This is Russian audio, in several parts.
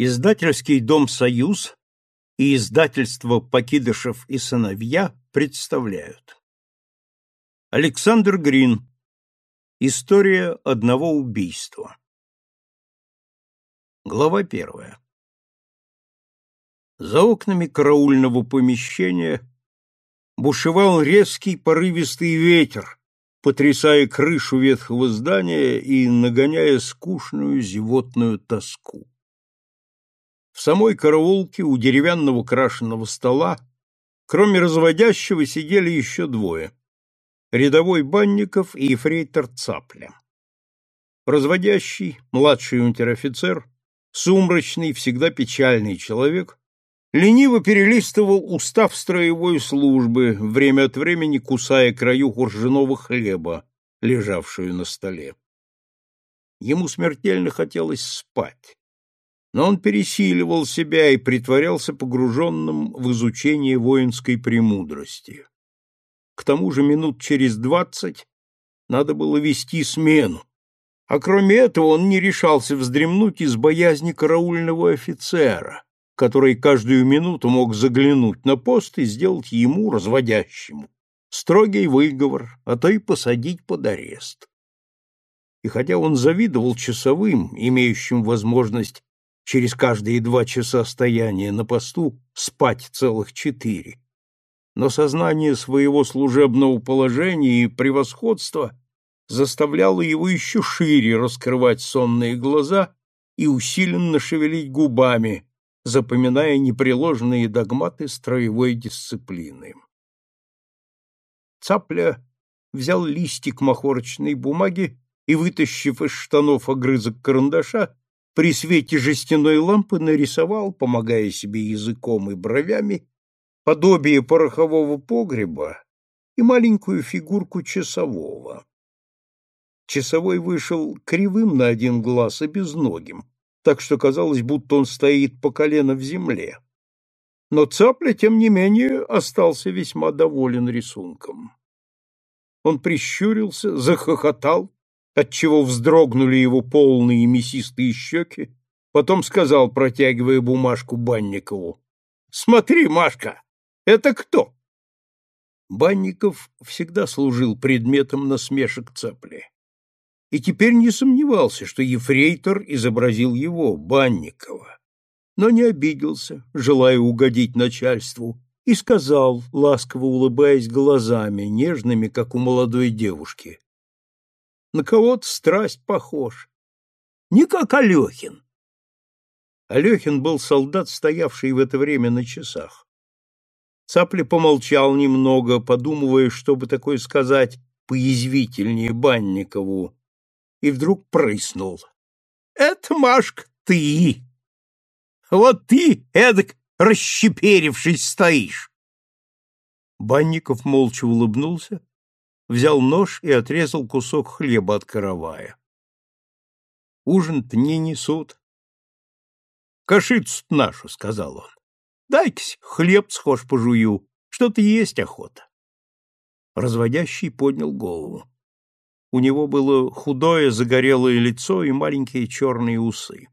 Издательский дом «Союз» и издательство «Покидышев и сыновья» представляют. Александр Грин. История одного убийства. Глава первая. За окнами караульного помещения бушевал резкий порывистый ветер, потрясая крышу ветхого здания и нагоняя скучную зевотную тоску. В самой караулке у деревянного крашеного стола, кроме разводящего, сидели еще двое — рядовой Банников и ефрейтор Цапля. Разводящий, младший унтер-офицер, сумрачный, всегда печальный человек, лениво перелистывал устав строевой службы, время от времени кусая краю ржаного хлеба, лежавшую на столе. Ему смертельно хотелось спать но он пересиливал себя и притворялся погруженным в изучение воинской премудрости. К тому же минут через двадцать надо было вести смену, а кроме этого он не решался вздремнуть из боязни караульного офицера, который каждую минуту мог заглянуть на пост и сделать ему, разводящему, строгий выговор, а то и посадить под арест. И хотя он завидовал часовым, имеющим возможность через каждые два часа стояния на посту спать целых четыре. Но сознание своего служебного положения и превосходства заставляло его еще шире раскрывать сонные глаза и усиленно шевелить губами, запоминая непреложные догматы строевой дисциплины. Цапля взял листик махорочной бумаги и, вытащив из штанов огрызок карандаша, при свете жестяной лампы нарисовал, помогая себе языком и бровями, подобие порохового погреба и маленькую фигурку часового. Часовой вышел кривым на один глаз и безногим, так что казалось, будто он стоит по колено в земле. Но цапля, тем не менее, остался весьма доволен рисунком. Он прищурился, захохотал, отчего вздрогнули его полные мясистые щеки, потом сказал, протягивая бумажку Банникову, «Смотри, Машка, это кто?» Банников всегда служил предметом насмешек цапли. И теперь не сомневался, что ефрейтор изобразил его, Банникова. Но не обиделся, желая угодить начальству, и сказал, ласково улыбаясь глазами, нежными, как у молодой девушки, на кого-то страсть похож. Не как Алехин. Алехин был солдат, стоявший в это время на часах. Цапля помолчал немного, подумывая, чтобы такое сказать поязвительнее Банникову, и вдруг прыснул. — Это, Машка, ты! Вот ты, эдак, расщеперившись, стоишь! Банников молча улыбнулся, взял нож и отрезал кусок хлеба от каравая. Ужин-то не несут. кашицу нашу, — сказал он. Дай-ка хлеб схож пожую, что-то есть охота. Разводящий поднял голову. У него было худое загорелое лицо и маленькие черные усы.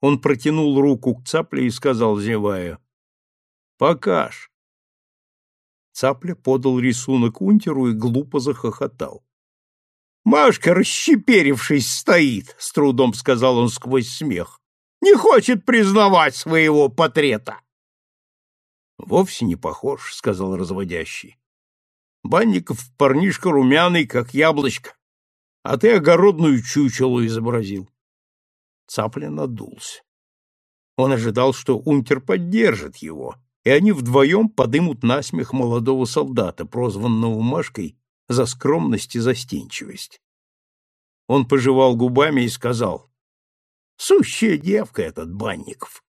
Он протянул руку к цапле и сказал, зевая, — Покаж. Цапля подал рисунок унтеру и глупо захохотал. «Машка, расщеперившись, стоит», — с трудом сказал он сквозь смех. «Не хочет признавать своего портрета». «Вовсе не похож», — сказал разводящий. «Банников парнишка румяный, как яблочко, а ты огородную чучелу изобразил». Цапля надулся. Он ожидал, что унтер поддержит его, и они вдвоем подымут насмех молодого солдата, прозванного Машкой за скромность и застенчивость. Он пожевал губами и сказал, «Сущая девка этот Банников».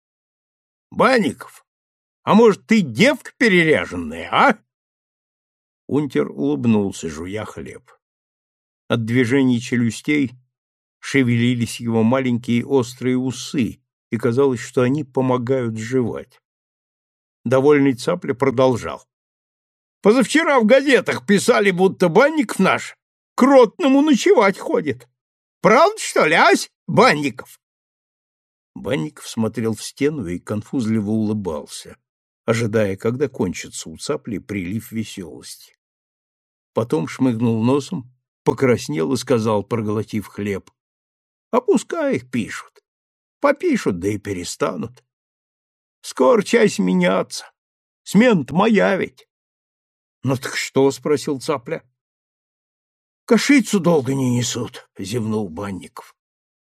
«Банников, а может, ты девка переряженная, а?» Унтер улыбнулся, жуя хлеб. От движений челюстей шевелились его маленькие острые усы, и казалось, что они помогают жевать. Довольный цапля продолжал. Позавчера в газетах писали, будто банников наш к ротному ночевать ходит. Правда, что ли, ась, банников? Банников смотрел в стену и конфузливо улыбался, ожидая, когда кончится у цапли прилив веселости. Потом шмыгнул носом, покраснел и сказал, проглотив хлеб, «А пускай их пишут. Попишут, да и перестанут. Скоро часть меняться. Смена-то моя ведь». «Ну так что?» — спросил цапля. «Кашицу долго не несут», — зевнул Банников.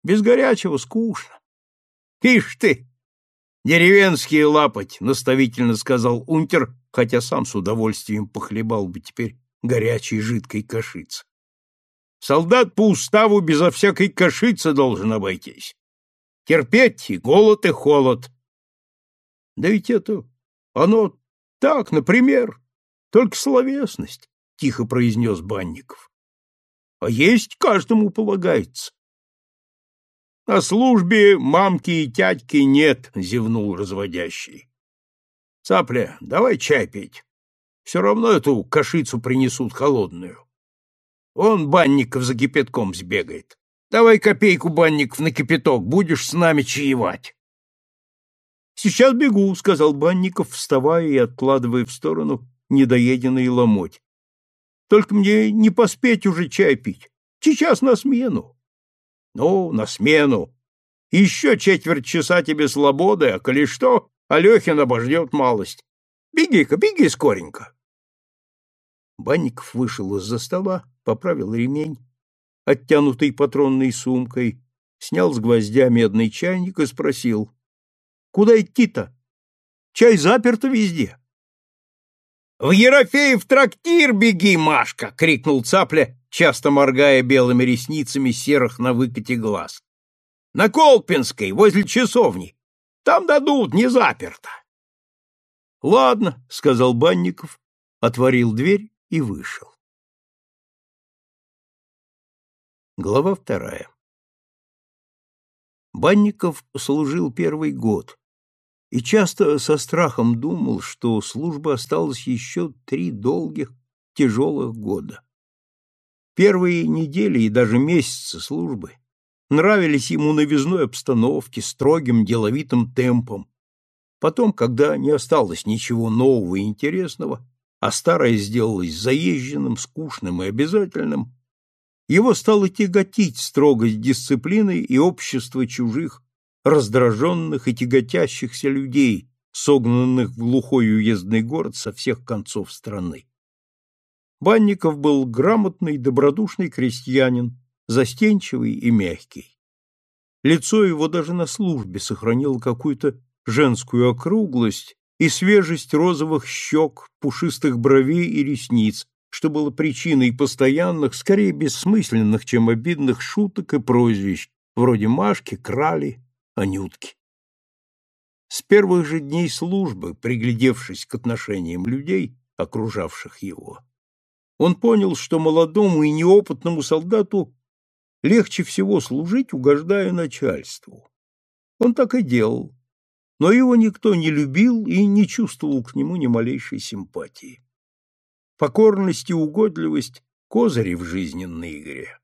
«Без горячего скучно». «Ишь ты! Деревенские лапоть!» — наставительно сказал унтер, хотя сам с удовольствием похлебал бы теперь горячей жидкой кашицы. Солдат по уставу безо всякой кашицы должен обойтись. Терпеть и голод, и холод. Да ведь это оно так, например, только словесность, — тихо произнес Банников. А есть каждому полагается. — На службе мамки и тятьки нет, — зевнул разводящий. — Цапля, давай чай пить. Все равно эту кашицу принесут холодную. Он Банников за кипятком сбегает. Давай копейку, Банников, на кипяток, будешь с нами чаевать. Сейчас бегу, сказал Банников, вставая и откладывая в сторону недоеденный ломоть. Только мне не поспеть уже чай пить. Сейчас на смену. Ну, на смену. Еще четверть часа тебе свободы, а коли что, Алехин обождет малость. Беги-ка, беги скоренько. Банников вышел из-за стола, поправил ремень, оттянутый патронной сумкой, снял с гвоздя медный чайник и спросил, «Куда идти-то? Чай заперто везде». «В Ерофеев трактир беги, Машка!» — крикнул цапля, часто моргая белыми ресницами серых на выкате глаз. «На Колпинской, возле часовни. Там дадут, не заперто». «Ладно», — сказал Банников, отворил дверь и вышел. Глава вторая Банников служил первый год и часто со страхом думал, что служба осталась еще три долгих, тяжелых года. Первые недели и даже месяцы службы нравились ему новизной обстановке, строгим деловитым темпом. Потом, когда не осталось ничего нового и интересного, а старое сделалось заезженным, скучным и обязательным, его стало тяготить строгость дисциплины и общество чужих, раздраженных и тяготящихся людей, согнанных в глухой уездный город со всех концов страны. Банников был грамотный, добродушный крестьянин, застенчивый и мягкий. Лицо его даже на службе сохранило какую-то женскую округлость и свежесть розовых щек, пушистых бровей и ресниц, что было причиной постоянных, скорее бессмысленных, чем обидных шуток и прозвищ, вроде Машки, Крали, Анютки. С первых же дней службы, приглядевшись к отношениям людей, окружавших его, он понял, что молодому и неопытному солдату легче всего служить, угождая начальству. Он так и делал, но его никто не любил и не чувствовал к нему ни малейшей симпатии. Покорность и угодливость — козыри в жизненной игре.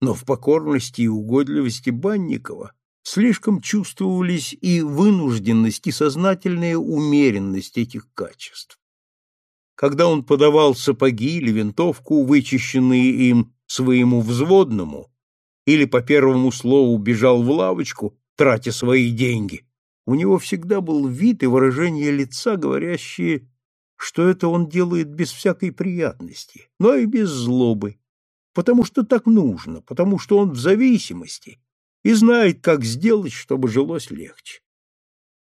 Но в покорности и угодливости Банникова слишком чувствовались и вынужденность, и сознательная умеренность этих качеств. Когда он подавал сапоги или винтовку, вычищенные им своему взводному, или по первому слову бежал в лавочку, тратя свои деньги, у него всегда был вид и выражение лица, говорящие, что это он делает без всякой приятности, но и без злобы, потому что так нужно, потому что он в зависимости и знает, как сделать, чтобы жилось легче.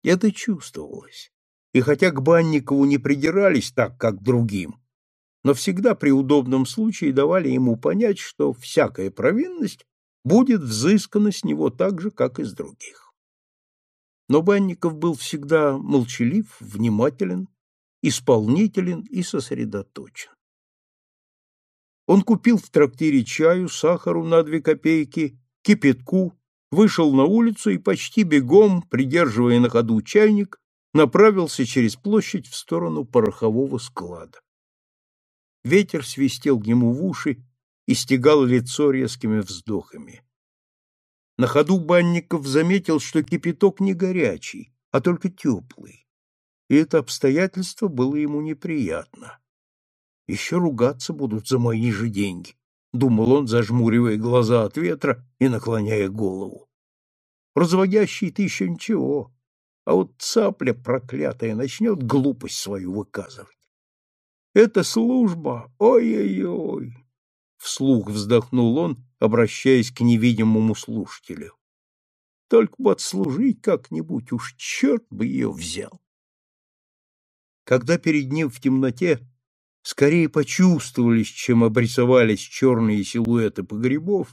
Это чувствовалось, и хотя к Банникову не придирались так, как другим, но всегда при удобном случае давали ему понять, что всякая провинность будет взыскана с него так же, как и с других. Но Банников был всегда молчалив, внимателен, исполнителен и сосредоточен. Он купил в трактире чаю, сахару на две копейки, кипятку, вышел на улицу и почти бегом, придерживая на ходу чайник, направился через площадь в сторону порохового склада. Ветер свистел ему в уши и стегал лицо резкими вздохами. На ходу Банников заметил, что кипяток не горячий, а только теплый. И это обстоятельство было ему неприятно. Еще ругаться будут за мои же деньги, думал он, зажмуривая глаза от ветра и наклоняя голову. Разводящий ты еще ничего, а вот цапля проклятая начнет глупость свою выказывать. Это служба, ой-ой-ой! Вслух вздохнул он, обращаясь к невидимому слушателю. Только бы отслужить как-нибудь, уж черт бы ее взял. Когда перед ним в темноте скорее почувствовались, чем обрисовались черные силуэты погребов,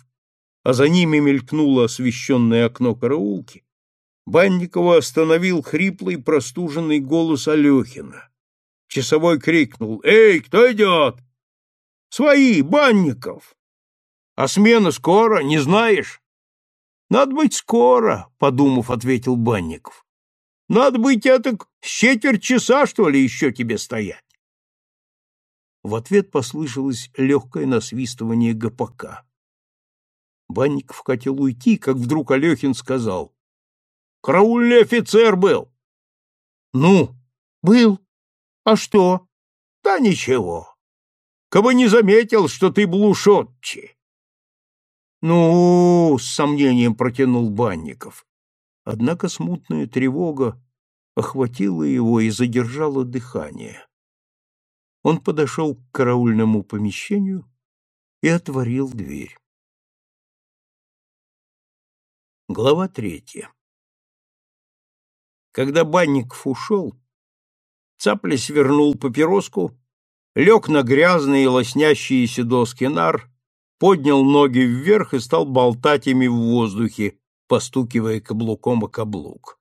а за ними мелькнуло освещенное окно караулки, Банникова остановил хриплый простуженный голос Алехина. Часовой крикнул «Эй, кто идет?» «Свои, Банников!» «А смена скоро, не знаешь?» «Надо быть скоро», — подумав, ответил Банников. «Надо быть это с четверть часа, что ли, еще тебе стоять?» В ответ послышалось легкое насвистывание ГПК. Банников хотел уйти, как вдруг Алехин сказал. «Караульный офицер был!» «Ну, был. А что?» «Да ничего. Кабы не заметил, что ты блушотчи». «Ну, — с сомнением протянул Банников. Однако смутная тревога охватила его и задержала дыхание. Он подошел к караульному помещению и отворил дверь. Глава третья. Когда Банников ушел, Цапля свернул папироску, лег на грязные лоснящиеся доски нар, поднял ноги вверх и стал болтать ими в воздухе, постукивая каблуком о каблук.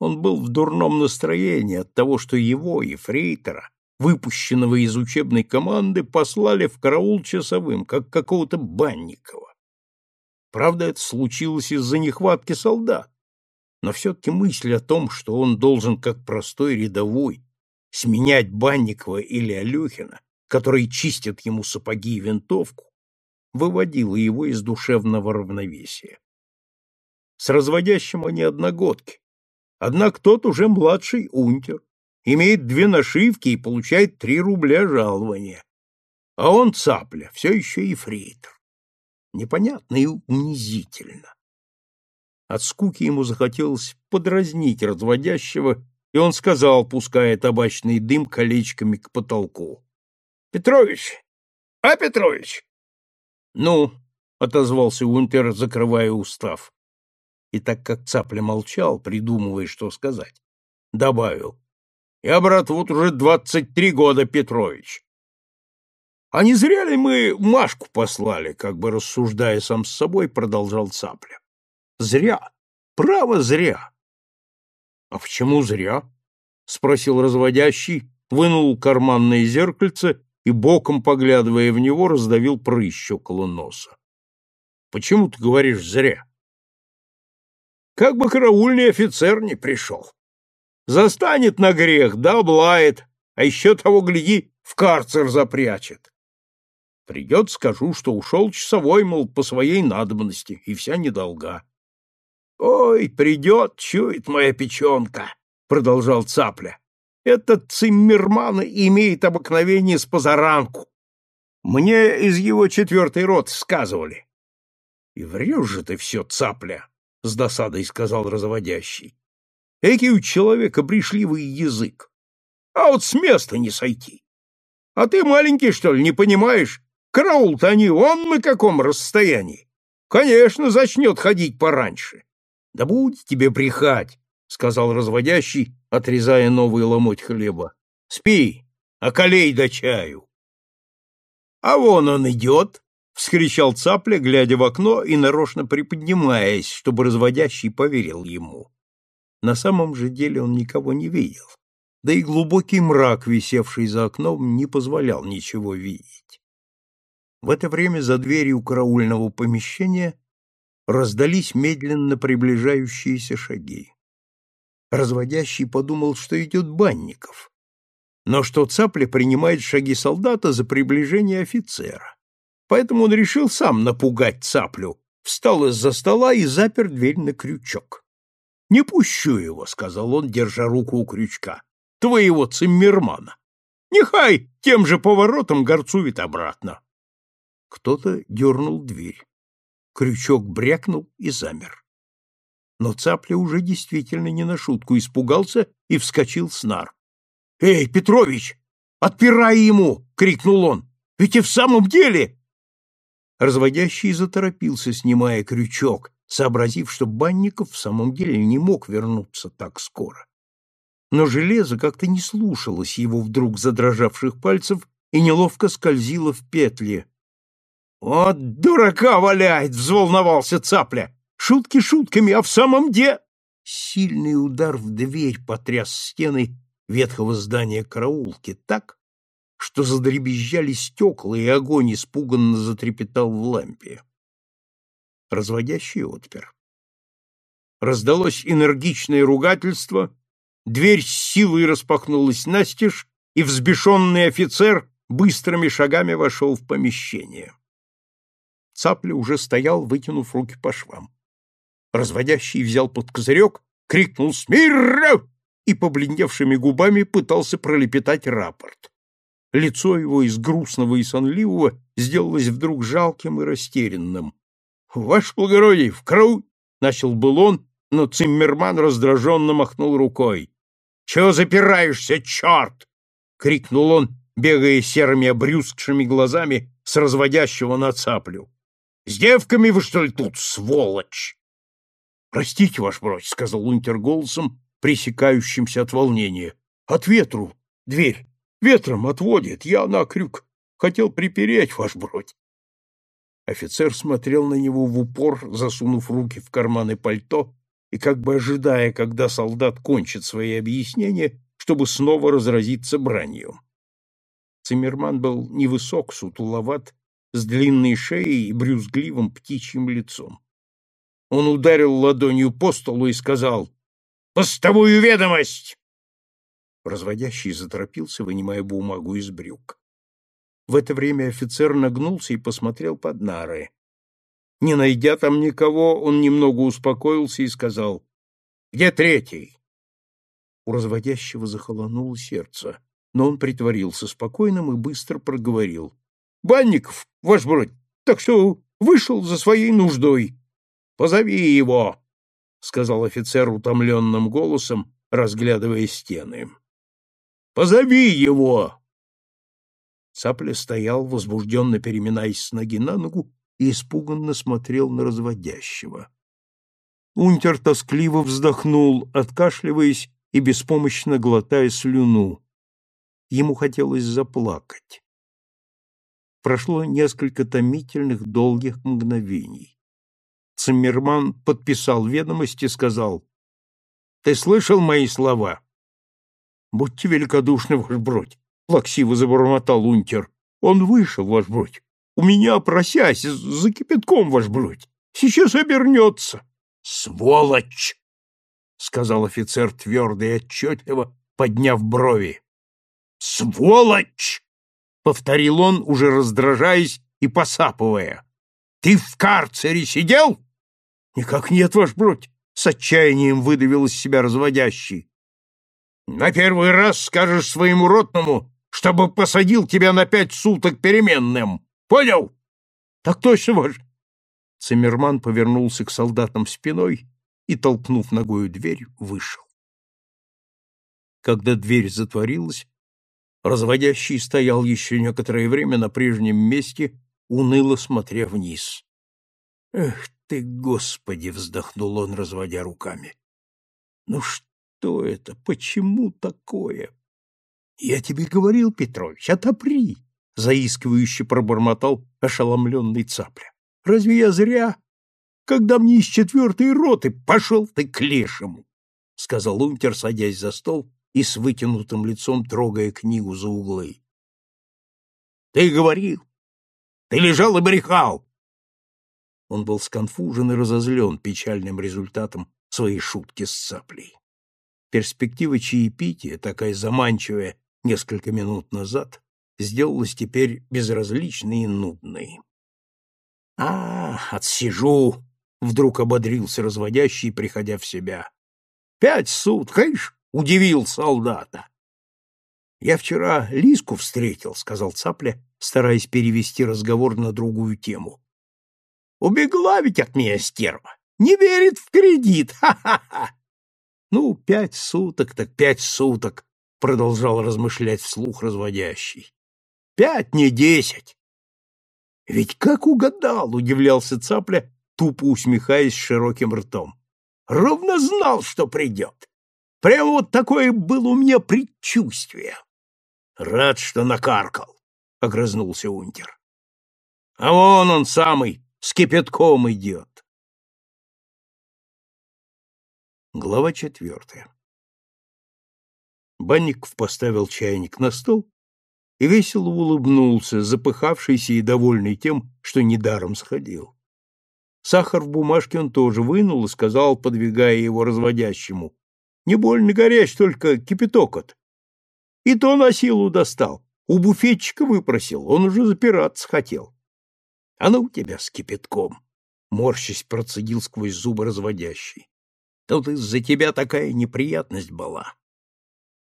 Он был в дурном настроении от того, что его, ефрейтора, выпущенного из учебной команды, послали в караул часовым, как какого-то Банникова. Правда, это случилось из-за нехватки солдат. Но все-таки мысль о том, что он должен, как простой рядовой, сменять Банникова или Алехина, которые чистят ему сапоги и винтовку, выводила его из душевного равновесия. С разводящим они одногодки. Однако тот уже младший унтер, имеет две нашивки и получает три рубля жалования. А он цапля, все еще и фрейтор непонятно и унизительно. От скуки ему захотелось подразнить разводящего, и он сказал, пуская табачный дым колечками к потолку. — Петрович! А, Петрович! — Ну, — отозвался Унтер, закрывая устав. И так как цапля молчал, придумывая, что сказать, добавил. — Я, брат, вот уже двадцать три года, Петрович. А не зря ли мы Машку послали, как бы рассуждая сам с собой, продолжал Цапля. Зря. Право, зря. А почему зря? спросил разводящий, вынул карманное зеркальце и боком поглядывая в него, раздавил прыщ около носа. Почему ты говоришь зря? Как бы караульный офицер не пришел. Застанет на грех, да облает, а еще того, гляди, в карцер запрячет. Придет, скажу, что ушел часовой, мол, по своей надобности, и вся недолга. — Ой, придет, чует моя печенка, — продолжал Цапля. — Этот циммерман имеет обыкновение с позаранку. Мне из его четвертой рот сказывали. — И врешь же ты все, Цапля, — с досадой сказал разводящий. — Экий у человека брешливый язык. А вот с места не сойти. А ты маленький, что ли, не понимаешь? Караул-то они он на каком расстоянии. Конечно, зачнет ходить пораньше. Да будет тебе брехать, сказал разводящий, отрезая новый ломоть хлеба. Спи, а колей до чаю. А вон он идет, вскричал цапля, глядя в окно и нарочно приподнимаясь, чтобы разводящий поверил ему. На самом же деле он никого не видел, да и глубокий мрак, висевший за окном, не позволял ничего видеть. В это время за дверью караульного помещения раздались медленно приближающиеся шаги. Разводящий подумал, что идет Банников, но что цапля принимает шаги солдата за приближение офицера. Поэтому он решил сам напугать цаплю, встал из-за стола и запер дверь на крючок. — Не пущу его, — сказал он, держа руку у крючка, — твоего циммермана. Нехай тем же поворотом горцует обратно. Кто-то дернул дверь. Крючок брякнул и замер. Но цапля уже действительно не на шутку испугался и вскочил с нар. — Эй, Петрович, отпирай ему! — крикнул он. — Ведь и в самом деле... Разводящий заторопился, снимая крючок, сообразив, что Банников в самом деле не мог вернуться так скоро. Но железо как-то не слушалось его вдруг задрожавших пальцев и неловко скользило в петли. «Вот дурака валяет!» — взволновался цапля. «Шутки шутками, а в самом деле...» Сильный удар в дверь потряс стены ветхого здания караулки так, что задребезжали стекла, и огонь испуганно затрепетал в лампе. Разводящий отпер. Раздалось энергичное ругательство, дверь с силой распахнулась настежь, и взбешенный офицер быстрыми шагами вошел в помещение. Цапля уже стоял, вытянув руки по швам. Разводящий взял под козырек, крикнул «Смирно!» и побледневшими губами пытался пролепетать рапорт. Лицо его из грустного и сонливого сделалось вдруг жалким и растерянным. — Ваше благородие, в кровь! — начал был он, но Циммерман раздраженно махнул рукой. — Чего запираешься, черт? — крикнул он, бегая серыми обрюзгшими глазами с разводящего на цаплю. — С девками вы, что ли, тут, сволочь? — Простите, ваш бродь, — сказал унтер голосом, пресекающимся от волнения. — От ветру. Дверь. Ветром отводит, я на крюк. Хотел припереть, ваш бродь. Офицер смотрел на него в упор, засунув руки в карманы пальто и как бы ожидая, когда солдат кончит свои объяснения, чтобы снова разразиться бранью. Циммерман был невысок, сутуловат, с длинной шеей и брюзгливым птичьим лицом. Он ударил ладонью по столу и сказал «Постовую ведомость!» Разводящий заторопился, вынимая бумагу из брюк. В это время офицер нагнулся и посмотрел под нары. Не найдя там никого, он немного успокоился и сказал, «Где третий?» У разводящего захолонуло сердце, но он притворился спокойным и быстро проговорил. «Банников, ваш бродь, так что вышел за своей нуждой. Позови его!» — сказал офицер утомленным голосом, разглядывая стены. Позови его!» Цапля стоял, возбужденно переминаясь с ноги на ногу, и испуганно смотрел на разводящего. Унтер тоскливо вздохнул, откашливаясь и беспомощно глотая слюну. Ему хотелось заплакать. Прошло несколько томительных долгих мгновений. Циммерман подписал ведомость и сказал, «Ты слышал мои слова? Будьте великодушны, ваш бродь, — плаксиво забормотал унтер. Он вышел, ваш бродь. У меня, просясь, за кипятком, ваш бродь. Сейчас обернется. Сволочь! — сказал офицер твердо и отчетливо, подняв брови. «Сволочь!» — повторил он, уже раздражаясь и посапывая. «Ты в карцере сидел?» «Никак нет, ваш бродь!» — с отчаянием выдавил из себя разводящий. На первый раз скажешь своему ротному, чтобы посадил тебя на пять суток переменным. Понял? Так точно, ваш. Циммерман повернулся к солдатам спиной и, толкнув ногою дверь, вышел. Когда дверь затворилась, разводящий стоял еще некоторое время на прежнем месте, уныло смотря вниз. «Эх ты, Господи!» — вздохнул он, разводя руками. «Ну что?» это? Почему такое? Я тебе говорил, Петрович, отопри, заискивающе пробормотал ошеломленный цапля. Разве я зря? Когда мне из четвертой роты пошел ты к лешему, сказал унтер, садясь за стол и с вытянутым лицом трогая книгу за углы. Ты говорил, ты лежал и брехал. Он был сконфужен и разозлен печальным результатом своей шутки с цаплей. Перспектива чаепития, такая заманчивая несколько минут назад, сделалась теперь безразличной и нудной. — А, отсижу! — вдруг ободрился разводящий, приходя в себя. — Пять суток, ишь, удивил солдата. — Я вчера Лиску встретил, — сказал Цапля, стараясь перевести разговор на другую тему. — Убегла ведь от меня стерва. Не верит в кредит. Ха-ха-ха! Ну, пять суток так пять суток, — продолжал размышлять вслух разводящий. — Пять, не десять. — Ведь как угадал, — удивлялся Цапля, тупо усмехаясь широким ртом. — Ровно знал, что придет. Прямо вот такое было у меня предчувствие. — Рад, что накаркал, — огрызнулся унтер. — А вон он самый, с кипятком идет. Глава четвертая Банников поставил чайник на стол и весело улыбнулся, запыхавшийся и довольный тем, что недаром сходил. Сахар в бумажке он тоже вынул и сказал, подвигая его разводящему, «Не больно горяч, только кипяток от». И то на силу достал, у буфетчика выпросил, он уже запираться хотел. «А ну тебя с кипятком!» — морщись процедил сквозь зубы разводящий. Тут из-за тебя такая неприятность была. —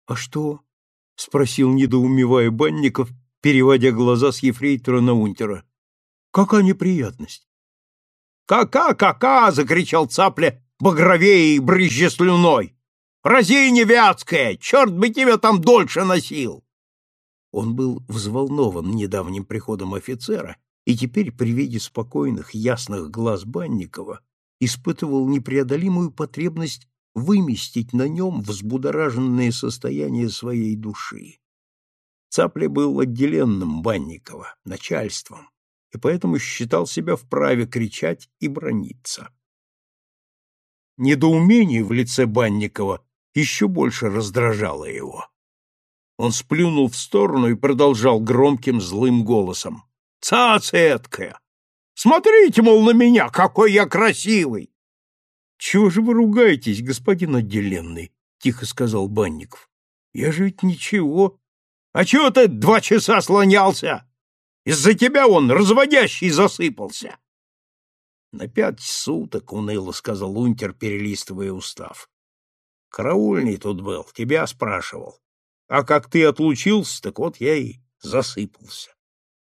А что? — спросил, недоумевая Банников, переводя глаза с ефрейтора на унтера. — Какая неприятность? «Кака, кака!» — закричал цапля, багровее и брызжа слюной. «Разиня вятская! Черт бы тебя там дольше носил!» Он был взволнован недавним приходом офицера, и теперь при виде спокойных, ясных глаз Банникова испытывал непреодолимую потребность выместить на нем взбудораженное состояние своей души. Цапля был отделенным Банникова, начальством, и поэтому считал себя вправе кричать и брониться. Недоумение в лице Банникова еще больше раздражало его. Он сплюнул в сторону и продолжал громким злым голосом. «Цацеткая! Смотрите, мол, на меня, какой я красивый! — Чего же вы ругаетесь, господин отделенный? — тихо сказал Банников. — Я же ведь ничего. — А чего ты два часа слонялся? Из-за тебя он разводящий засыпался. — На пять суток, — уныло сказал унтер, перелистывая устав. — Караульный тут был, тебя спрашивал. А как ты отлучился, так вот я и засыпался.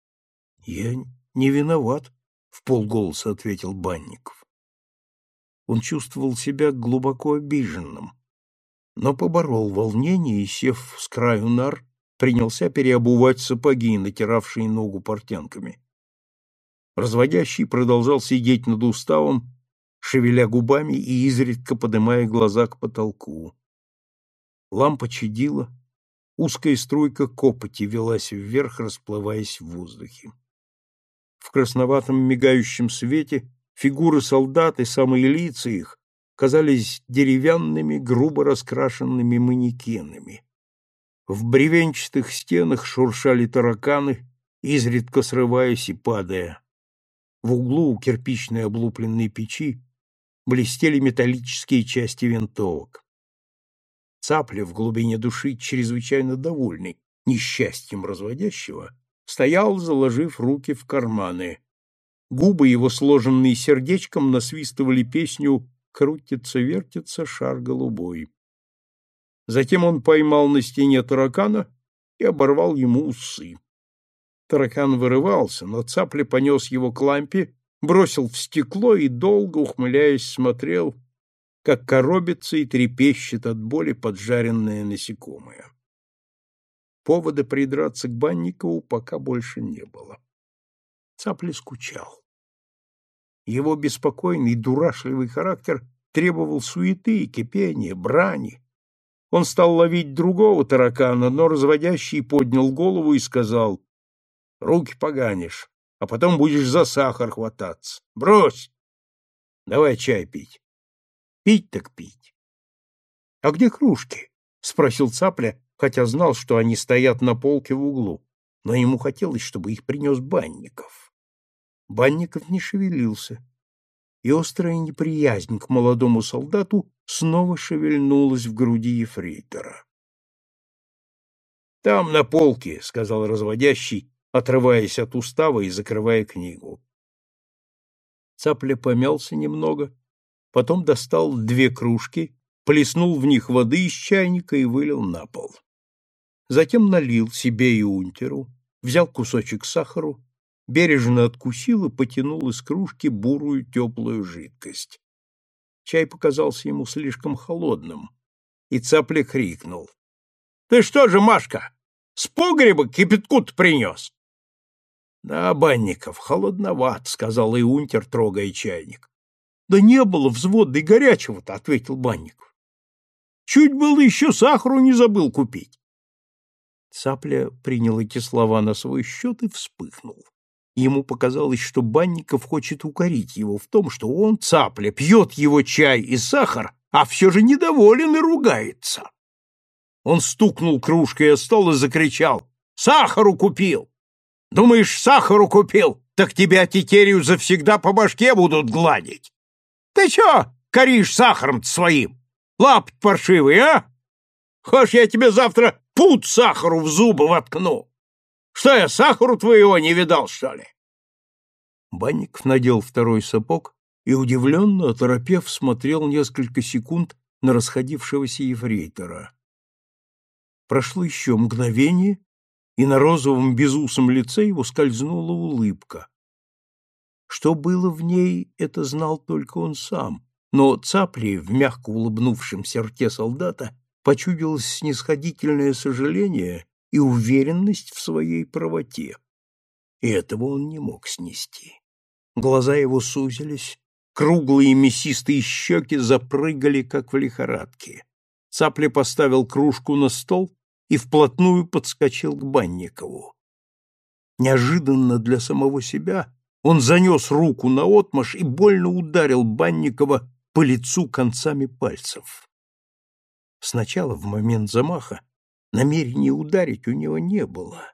— Я не виноват, в полголоса ответил Банников. Он чувствовал себя глубоко обиженным, но поборол волнение и, сев с краю нар, принялся переобувать сапоги, натиравшие ногу портянками. Разводящий продолжал сидеть над уставом, шевеля губами и изредка поднимая глаза к потолку. Лампа чадила, узкая струйка копоти велась вверх, расплываясь в воздухе. В красноватом мигающем свете фигуры солдат и самые лица их казались деревянными, грубо раскрашенными манекенами. В бревенчатых стенах шуршали тараканы, изредка срываясь и падая. В углу у кирпичной облупленной печи блестели металлические части винтовок. Цапля в глубине души, чрезвычайно довольный несчастьем разводящего, стоял, заложив руки в карманы. Губы его, сложенные сердечком, насвистывали песню «Крутится-вертится шар голубой». Затем он поймал на стене таракана и оборвал ему усы. Таракан вырывался, но цапля понес его к лампе, бросил в стекло и, долго ухмыляясь, смотрел, как коробится и трепещет от боли поджаренное насекомое. Повода придраться к Банникову пока больше не было. Цапля скучал. Его беспокойный, дурашливый характер требовал суеты, кипения, брани. Он стал ловить другого таракана, но разводящий поднял голову и сказал, «Руки поганишь, а потом будешь за сахар хвататься. Брось! Давай чай пить. Пить так пить». «А где кружки?» — спросил Цапля, хотя знал, что они стоят на полке в углу, но ему хотелось, чтобы их принес Банников. Банников не шевелился, и острая неприязнь к молодому солдату снова шевельнулась в груди ефрейтора. «Там, на полке», — сказал разводящий, отрываясь от устава и закрывая книгу. Цапля помялся немного, потом достал две кружки, плеснул в них воды из чайника и вылил на пол. Затем налил себе и унтеру, взял кусочек сахару, бережно откусил и потянул из кружки бурую теплую жидкость. Чай показался ему слишком холодным, и цапля крикнул. — Ты что же, Машка, с погреба кипятку-то принес? — Да, Банников, холодноват, — сказал Иунтер, трогая чайник. — Да не было взводной горячего-то, — ответил Банников. — Чуть было еще сахару не забыл купить. Цапля принял эти слова на свой счет и вспыхнул. Ему показалось, что Банников хочет укорить его в том, что он, цапля, пьет его чай и сахар, а все же недоволен и ругается. Он стукнул кружкой о стол и закричал. «Сахару купил! Думаешь, сахару купил? Так тебя тетерию завсегда по башке будут гладить! Ты че коришь сахаром своим? Лап паршивый, а? Хочешь, я тебе завтра пуд сахару в зубы воткну? Что я, сахару твоего не видал, что ли? Банников надел второй сапог и, удивленно, оторопев, смотрел несколько секунд на расходившегося ефрейтора. Прошло еще мгновение, и на розовом безусом лице его скользнула улыбка. Что было в ней, это знал только он сам, но цапли в мягко улыбнувшемся рте солдата почудилось снисходительное сожаление и уверенность в своей правоте. И этого он не мог снести. Глаза его сузились, круглые мясистые щеки запрыгали, как в лихорадке. Цапля поставил кружку на стол и вплотную подскочил к Банникову. Неожиданно для самого себя он занес руку на отмаш и больно ударил Банникова по лицу концами пальцев. Сначала, в момент замаха, Намерения ударить у него не было.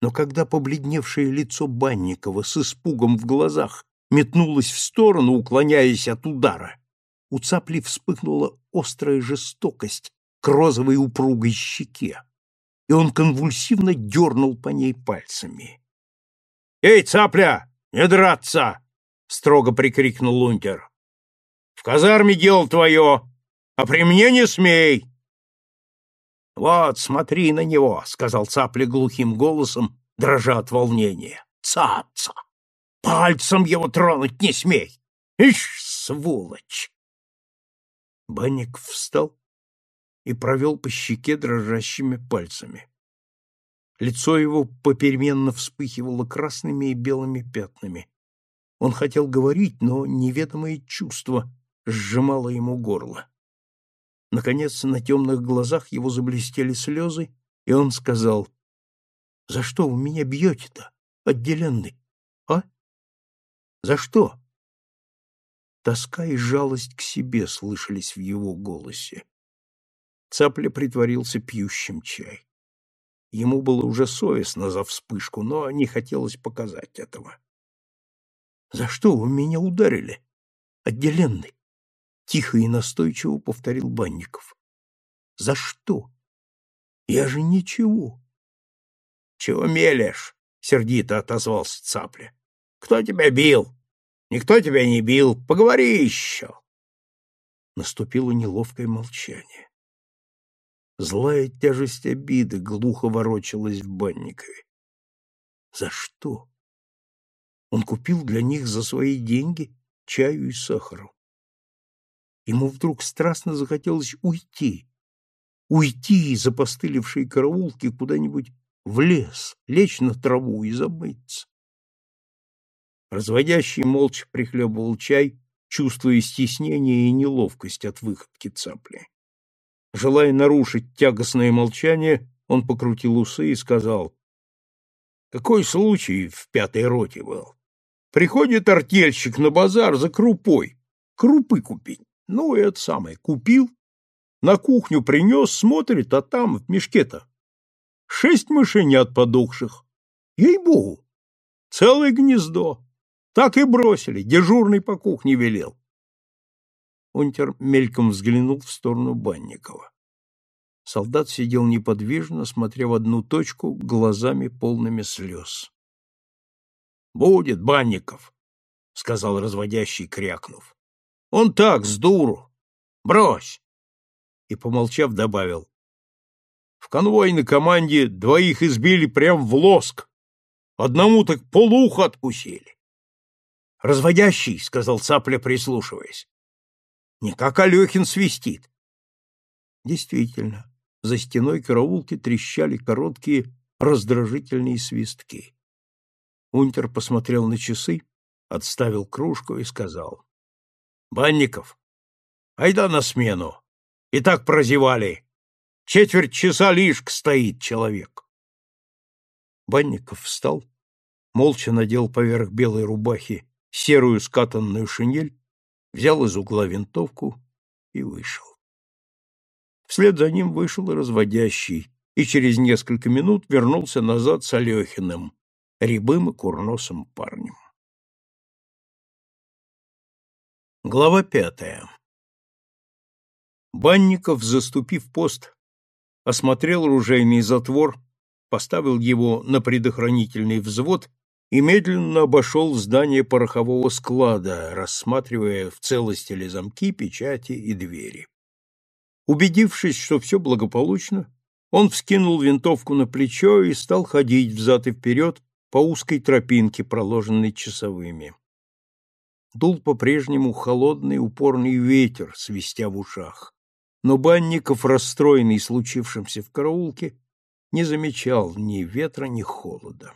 Но когда побледневшее лицо Банникова с испугом в глазах метнулось в сторону, уклоняясь от удара, у цапли вспыхнула острая жестокость к розовой упругой щеке, и он конвульсивно дернул по ней пальцами. «Эй, цапля, не драться!» — строго прикрикнул Лунтер. «В казарме дело твое, а при мне не смей!» — Вот, смотри на него, — сказал цапля глухим голосом, дрожа от волнения. — Цаца! Пальцем его тронуть не смей! Ишь, сволочь! Банник встал и провел по щеке дрожащими пальцами. Лицо его попеременно вспыхивало красными и белыми пятнами. Он хотел говорить, но неведомое чувство сжимало ему горло. Наконец, на темных глазах его заблестели слезы, и он сказал, «За что вы меня бьете-то, отделенный? А? За что?» Тоска и жалость к себе слышались в его голосе. Цапля притворился пьющим чай. Ему было уже совестно за вспышку, но не хотелось показать этого. «За что вы меня ударили, отделенный?» Тихо и настойчиво повторил Банников. За что? Я же ничего. Чего мелешь? Сердито отозвался Цапля. Кто тебя бил? Никто тебя не бил. Поговори еще. Наступило неловкое молчание. Злая тяжесть обиды глухо ворочалась в Банникове. За что? Он купил для них за свои деньги чаю и сахару. Ему вдруг страстно захотелось уйти, уйти из опостылевшей караулки куда-нибудь в лес, лечь на траву и забыться. Разводящий молча прихлебывал чай, чувствуя стеснение и неловкость от выходки цапли. Желая нарушить тягостное молчание, он покрутил усы и сказал, «Какой случай в пятой роте был? Приходит артельщик на базар за крупой, крупы купить. Ну, это самое, купил, на кухню принес, смотрит, а там в мешке-то шесть мышенят подохших. Ей-богу, целое гнездо. Так и бросили, дежурный по кухне велел. Унтер мельком взглянул в сторону Банникова. Солдат сидел неподвижно, смотря в одну точку, глазами полными слез. — Будет, Банников. — сказал разводящий, крякнув. — Он так, с дуру. Брось! И, помолчав, добавил. В конвойной команде двоих избили прям в лоск. Одному так полуха откусили. — Разводящий, — сказал Цапля, прислушиваясь. — Не как Алехин свистит. Действительно, за стеной караулки трещали короткие раздражительные свистки. Унтер посмотрел на часы, отставил кружку и сказал. — Банников, айда на смену. И так прозевали. Четверть часа лишь стоит человек. Банников встал, молча надел поверх белой рубахи серую скатанную шинель, взял из угла винтовку и вышел. Вслед за ним вышел разводящий, и через несколько минут вернулся назад с Алехиным, рябым и курносым парнем. Глава пятая Банников, заступив пост, осмотрел ружейный затвор, поставил его на предохранительный взвод и медленно обошел здание порохового склада, рассматривая в целости ли замки, печати и двери. Убедившись, что все благополучно, он вскинул винтовку на плечо и стал ходить взад и вперед по узкой тропинке, проложенной часовыми. Дул по-прежнему холодный упорный ветер, свистя в ушах. Но Банников, расстроенный случившимся в караулке, не замечал ни ветра, ни холода.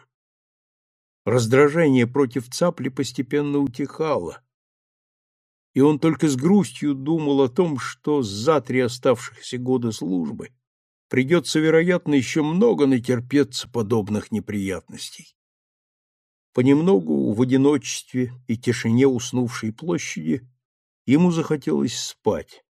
Раздражение против цапли постепенно утихало, и он только с грустью думал о том, что за три оставшихся года службы придется, вероятно, еще много натерпеться подобных неприятностей. Понемногу в одиночестве и тишине уснувшей площади ему захотелось спать,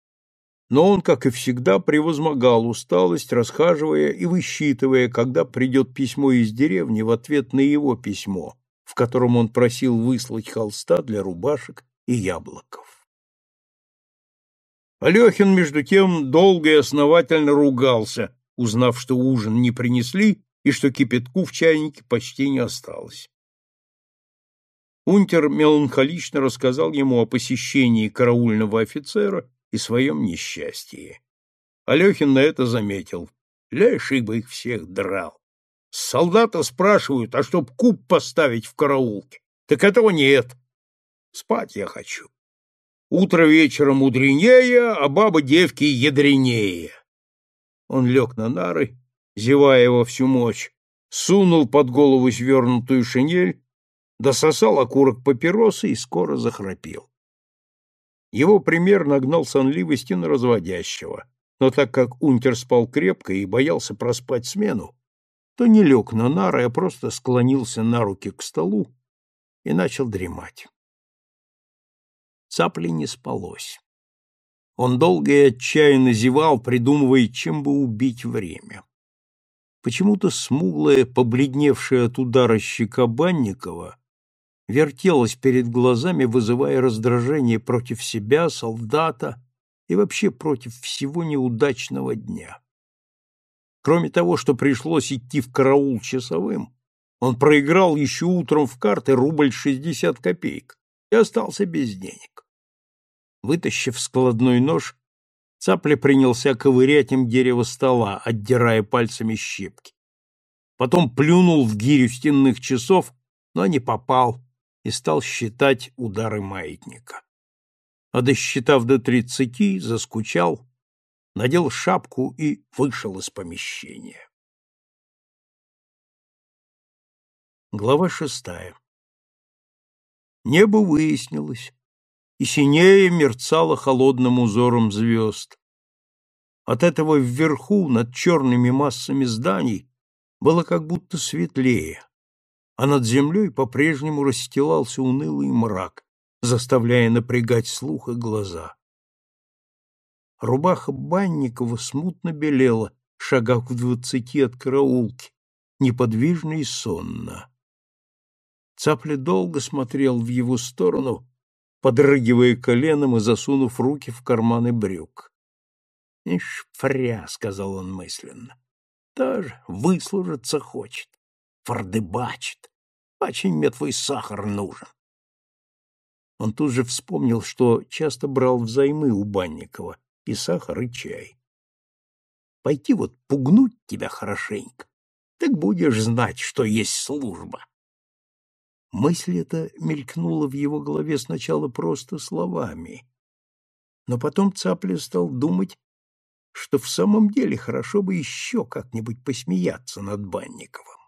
но он, как и всегда, превозмогал усталость, расхаживая и высчитывая, когда придет письмо из деревни в ответ на его письмо, в котором он просил выслать холста для рубашек и яблоков. Алехин, между тем, долго и основательно ругался, узнав, что ужин не принесли и что кипятку в чайнике почти не осталось. Унтер меланхолично рассказал ему о посещении караульного офицера и своем несчастье. Алехин на это заметил. Леший бы их всех драл. Солдата спрашивают, а чтоб куб поставить в караулке. Так этого нет. Спать я хочу. Утро вечера мудренее, а баба девки ядренее. Он лег на нары, зевая во всю мощь, сунул под голову свернутую шинель, дососал окурок папиросы и скоро захрапел. Его пример нагнал сонливости на разводящего, но так как унтер спал крепко и боялся проспать смену, то не лег на нары, а просто склонился на руки к столу и начал дремать. Цапли не спалось. Он долго и отчаянно зевал, придумывая, чем бы убить время. Почему-то смуглая, побледневшая от удара щека Банникова, вертелась перед глазами, вызывая раздражение против себя, солдата и вообще против всего неудачного дня. Кроме того, что пришлось идти в караул часовым, он проиграл еще утром в карты рубль шестьдесят копеек и остался без денег. Вытащив складной нож, Цапля принялся ковырять им дерево стола, отдирая пальцами щепки. Потом плюнул в гирю стенных часов, но не попал, и стал считать удары маятника. А досчитав до тридцати, заскучал, надел шапку и вышел из помещения. Глава шестая Небо выяснилось, и синее мерцало холодным узором звезд. От этого вверху, над черными массами зданий, было как будто светлее, а над землей по-прежнему расстилался унылый мрак, заставляя напрягать слух и глаза. Рубаха Банникова смутно белела, шагах в двадцати от караулки, неподвижно и сонно. Цапля долго смотрел в его сторону, подрыгивая коленом и засунув руки в карманы брюк. «Ишь, фря!» — сказал он мысленно. «Тоже выслужиться хочет фордыбачит. Очень мне твой сахар нужен. Он тут же вспомнил, что часто брал взаймы у Банникова и сахар, и чай. Пойти вот пугнуть тебя хорошенько, так будешь знать, что есть служба. Мысль эта мелькнула в его голове сначала просто словами, но потом Цапля стал думать, что в самом деле хорошо бы еще как-нибудь посмеяться над Банниковым.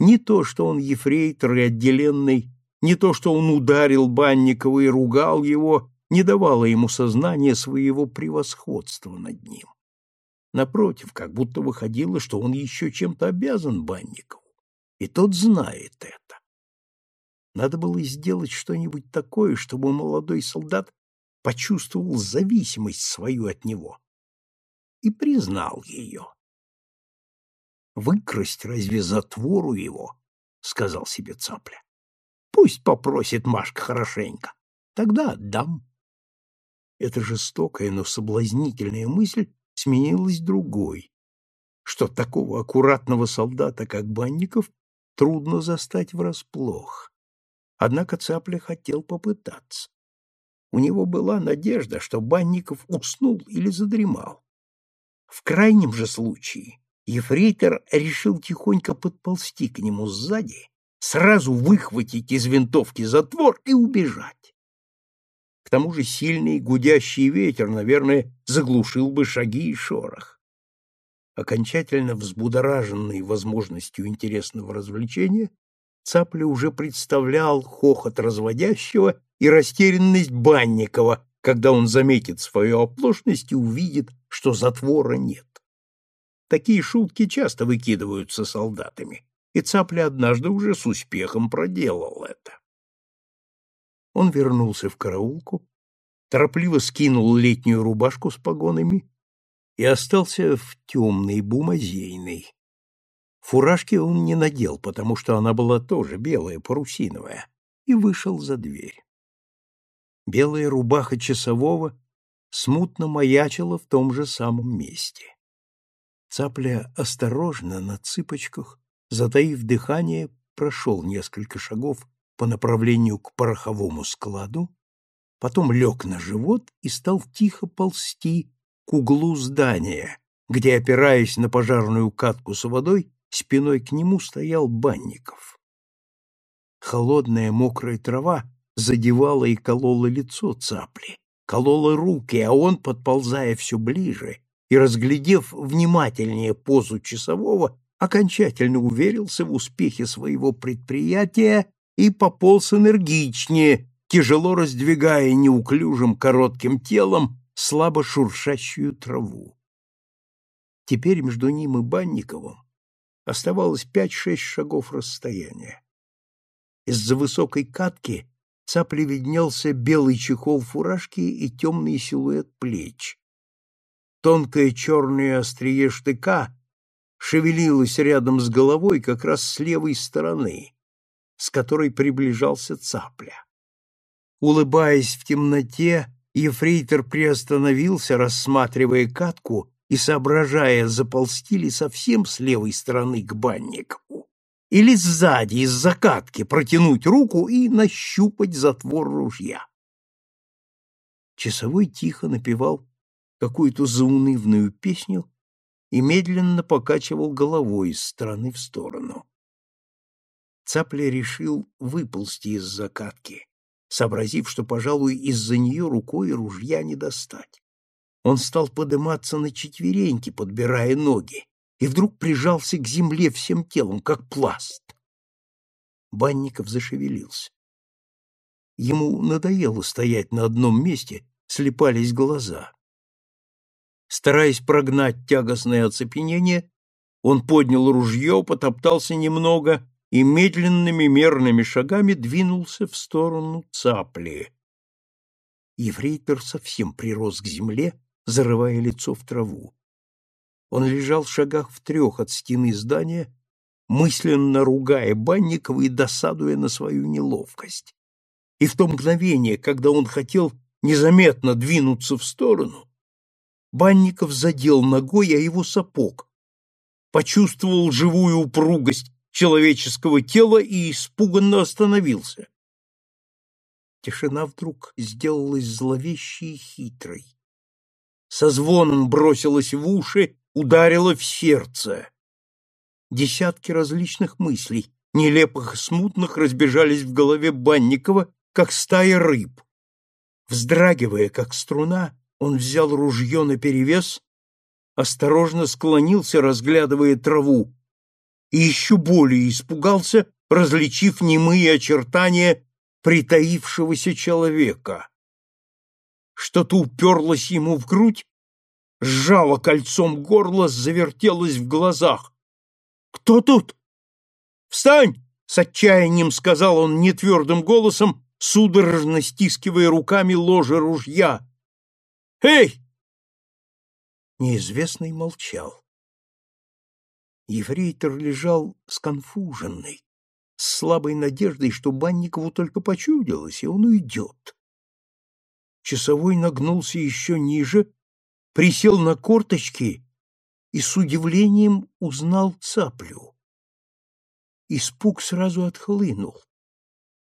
Не то, что он ефрейтор и отделенный, не то, что он ударил Банникова и ругал его, не давало ему сознания своего превосходства над ним. Напротив, как будто выходило, что он еще чем-то обязан Банникову, и тот знает это. Надо было сделать что-нибудь такое, чтобы молодой солдат почувствовал зависимость свою от него и признал ее. «Выкрасть разве затвору его?» — сказал себе Цапля. «Пусть попросит Машка хорошенько, тогда отдам». Эта жестокая, но соблазнительная мысль сменилась другой, что такого аккуратного солдата, как Банников, трудно застать врасплох. Однако Цапля хотел попытаться. У него была надежда, что Банников уснул или задремал. В крайнем же случае ефрейтор решил тихонько подползти к нему сзади, сразу выхватить из винтовки затвор и убежать. К тому же сильный гудящий ветер, наверное, заглушил бы шаги и шорох. Окончательно взбудораженный возможностью интересного развлечения, Цапля уже представлял хохот разводящего и растерянность Банникова, когда он заметит свою оплошность и увидит, что затвора нет. Такие шутки часто выкидываются солдатами, и Цапля однажды уже с успехом проделал это. Он вернулся в караулку, торопливо скинул летнюю рубашку с погонами и остался в темной бумазейной, Фуражки он не надел, потому что она была тоже белая, парусиновая, и вышел за дверь. Белая рубаха часового смутно маячила в том же самом месте. Цапля осторожно на цыпочках, затаив дыхание, прошел несколько шагов по направлению к пороховому складу, потом лег на живот и стал тихо ползти к углу здания, где, опираясь на пожарную катку с водой, Спиной к нему стоял Банников. Холодная мокрая трава задевала и колола лицо цапли, колола руки, а он, подползая все ближе и разглядев внимательнее позу часового, окончательно уверился в успехе своего предприятия и пополз энергичнее, тяжело раздвигая неуклюжим коротким телом слабо шуршащую траву. Теперь между ним и Банниковым оставалось пять-шесть шагов расстояния. Из-за высокой катки цапли виднелся белый чехол фуражки и темный силуэт плеч. Тонкое черное острие штыка шевелилось рядом с головой как раз с левой стороны, с которой приближался цапля. Улыбаясь в темноте, ефрейтор приостановился, рассматривая катку и соображая, заползти ли совсем с левой стороны к баннику, или сзади, из закатки, протянуть руку и нащупать затвор ружья. Часовой тихо напевал какую-то заунывную песню и медленно покачивал головой из стороны в сторону. Цапля решил выползти из закатки, сообразив, что, пожалуй, из-за нее рукой ружья не достать. Он стал подниматься на четвереньки, подбирая ноги, и вдруг прижался к земле всем телом, как пласт. Банников зашевелился. Ему надоело стоять на одном месте, слепались глаза. Стараясь прогнать тягостное оцепенение, он поднял ружье, потоптался немного и медленными мерными шагами двинулся в сторону цапли. Ефрейтор совсем прирос к земле, зарывая лицо в траву. Он лежал в шагах в трех от стены здания, мысленно ругая Банникова и досадуя на свою неловкость. И в то мгновение, когда он хотел незаметно двинуться в сторону, Банников задел ногой о его сапог, почувствовал живую упругость человеческого тела и испуганно остановился. Тишина вдруг сделалась зловещей и хитрой. Со звоном бросилась в уши, ударила в сердце. Десятки различных мыслей, нелепых и смутных, разбежались в голове Банникова, как стая рыб. Вздрагивая, как струна, он взял ружье наперевес, осторожно склонился, разглядывая траву, и еще более испугался, различив немые очертания притаившегося человека. Что-то уперлось ему в грудь, сжало кольцом горло, завертелось в глазах. «Кто тут?» «Встань!» — с отчаянием сказал он нетвердым голосом, судорожно стискивая руками ложе ружья. «Эй!» Неизвестный молчал. Ефрейтор лежал сконфуженный, с слабой надеждой, что Банникову только почудилось, и он уйдет. Часовой нагнулся еще ниже, присел на корточки и с удивлением узнал цаплю. Испуг сразу отхлынул,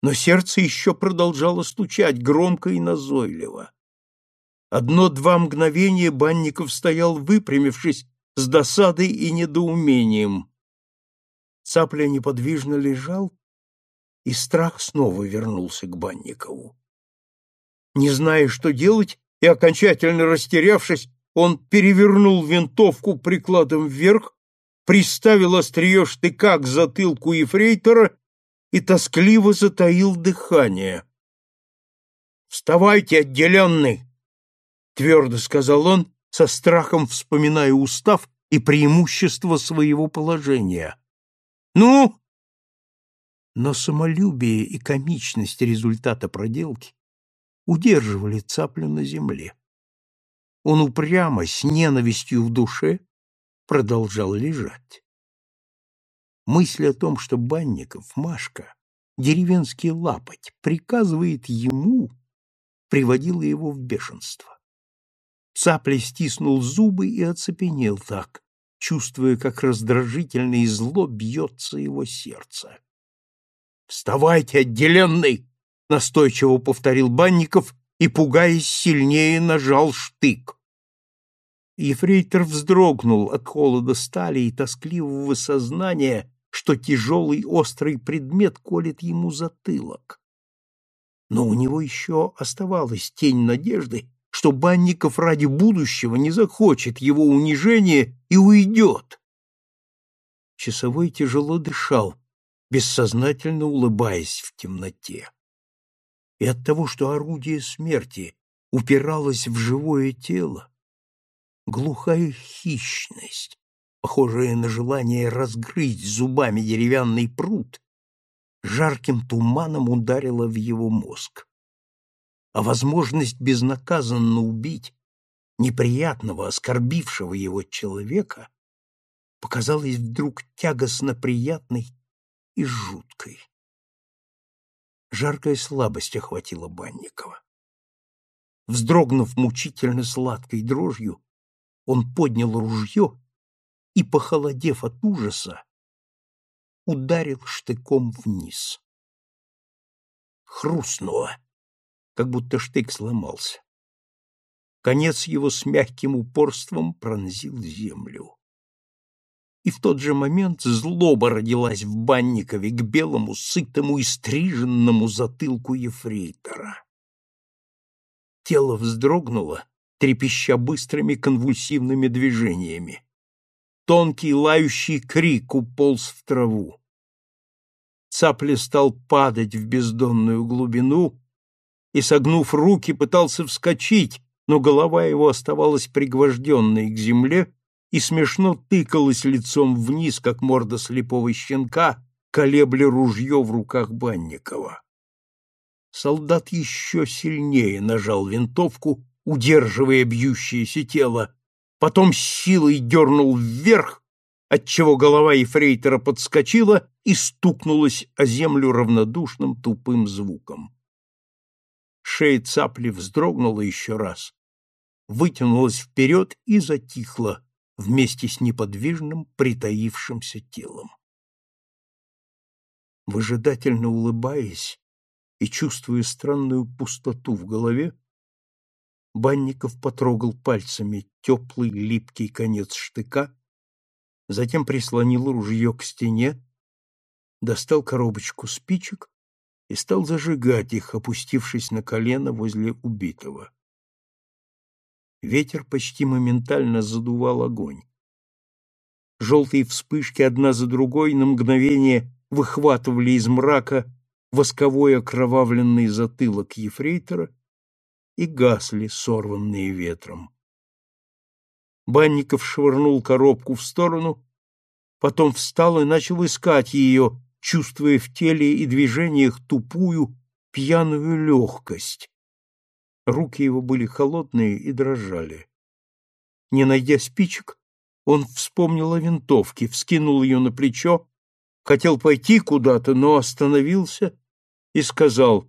но сердце еще продолжало стучать громко и назойливо. Одно-два мгновения Банников стоял выпрямившись с досадой и недоумением. Цапля неподвижно лежал, и страх снова вернулся к Банникову. Не зная, что делать, и окончательно растерявшись, он перевернул винтовку прикладом вверх, приставил острие штыка к затылку ефрейтора и тоскливо затаил дыхание. «Вставайте, отделенный!» — твердо сказал он, со страхом вспоминая устав и преимущество своего положения. Ну? Но самолюбие и комичность результата проделки удерживали цаплю на земле. Он упрямо, с ненавистью в душе, продолжал лежать. Мысль о том, что Банников, Машка, деревенский лапоть, приказывает ему, приводила его в бешенство. Цапля стиснул зубы и оцепенел так, чувствуя, как раздражительно и зло бьется его сердце. «Вставайте, отделенный!» — настойчиво повторил Банников и, пугаясь, сильнее нажал штык. Ефрейтор вздрогнул от холода стали и тоскливого сознания, что тяжелый острый предмет колет ему затылок. Но у него еще оставалась тень надежды, что Банников ради будущего не захочет его унижения и уйдет. Часовой тяжело дышал, бессознательно улыбаясь в темноте. И от того, что орудие смерти упиралось в живое тело, глухая хищность, похожая на желание разгрызть зубами деревянный пруд, жарким туманом ударила в его мозг а возможность безнаказанно убить неприятного, оскорбившего его человека показалась вдруг тягостно приятной и жуткой. Жаркая слабость охватила Банникова. Вздрогнув мучительно сладкой дрожью, он поднял ружье и, похолодев от ужаса, ударил штыком вниз. Хрустнуло как будто штык сломался. Конец его с мягким упорством пронзил землю. И в тот же момент злоба родилась в Банникове к белому, сытому и стриженному затылку ефрейтора. Тело вздрогнуло, трепеща быстрыми конвульсивными движениями. Тонкий лающий крик уполз в траву. Цапля стал падать в бездонную глубину, и, согнув руки, пытался вскочить, но голова его оставалась пригвожденной к земле и смешно тыкалась лицом вниз, как морда слепого щенка, колебля ружье в руках Банникова. Солдат еще сильнее нажал винтовку, удерживая бьющееся тело, потом с силой дернул вверх, отчего голова ефрейтора подскочила и стукнулась о землю равнодушным тупым звуком. Шея цапли вздрогнула еще раз, вытянулась вперед и затихла вместе с неподвижным, притаившимся телом. Выжидательно улыбаясь, и, чувствуя странную пустоту в голове, Банников потрогал пальцами теплый липкий конец штыка, затем прислонил ружье к стене, достал коробочку спичек и стал зажигать их, опустившись на колено возле убитого. Ветер почти моментально задувал огонь. Желтые вспышки одна за другой на мгновение выхватывали из мрака восковой окровавленный затылок ефрейтора и гасли, сорванные ветром. Банников швырнул коробку в сторону, потом встал и начал искать ее, чувствуя в теле и движениях тупую, пьяную легкость. Руки его были холодные и дрожали. Не найдя спичек, он вспомнил о винтовке, вскинул ее на плечо хотел пойти куда-то, но остановился и сказал,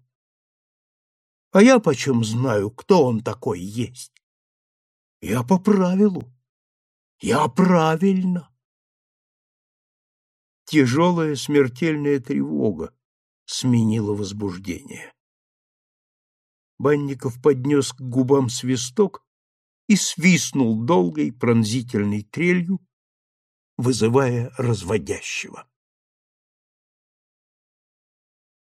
«А я почем знаю, кто он такой есть? Я по правилу. Я правильно». Тяжелая смертельная тревога сменила возбуждение. Банников поднес к губам свисток и свистнул долгой пронзительной трелью, вызывая разводящего.